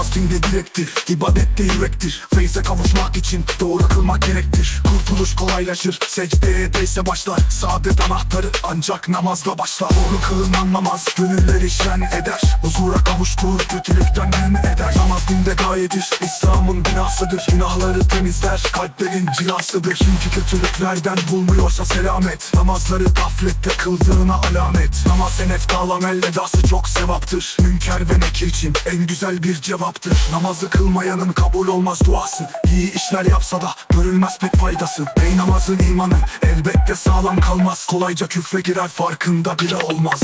Namaz dinde direktir ibadette yürektir. Feyze kavuşmak için doğru kılmak gerektir. Kurtuluş kolaylaşır secdeye değse başlar. Saadet anahtarı ancak namazla başlar. Doğru kılınan namaz gönüller işlen eder. Huzura kavuştur kötülükten men eder. Namaz dinde gayedir İslam'ın binasıdır. Günahları temizler kalplerin cilasıdır. Çünkü kötülüklerden bulmuyorsa selamet. Namazları gaflette kıldığına alamet. Namaz en eftal amel edası çok sevaptır. Münker ve nekir için en güzel bir cevaptır Namazı kılmayanın kabul olmaz duası. İyi işler yapsa da görülmez pek faydası. Ey namazın imanı elbette sağlam kalmaz. Kolayca küfre girer farkında bile olmaz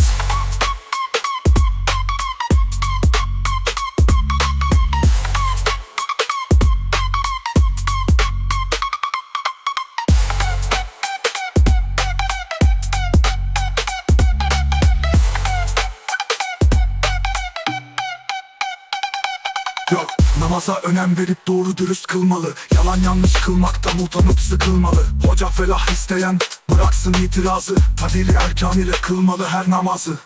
Yok namaza önem verip doğru dürüst kılmalı. Yalan yanlış kılmaktan utanıp sıkılmalı. Hoca felah isteyen bıraksın itirazı. Tadiri erkan ile kılmalı her namazı